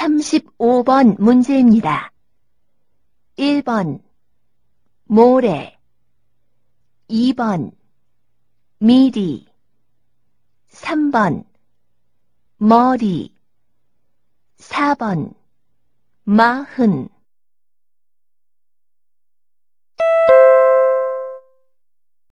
35번 문제입니다. 1번 모래. 2번 미리. 3번 머리. 4번 마흔.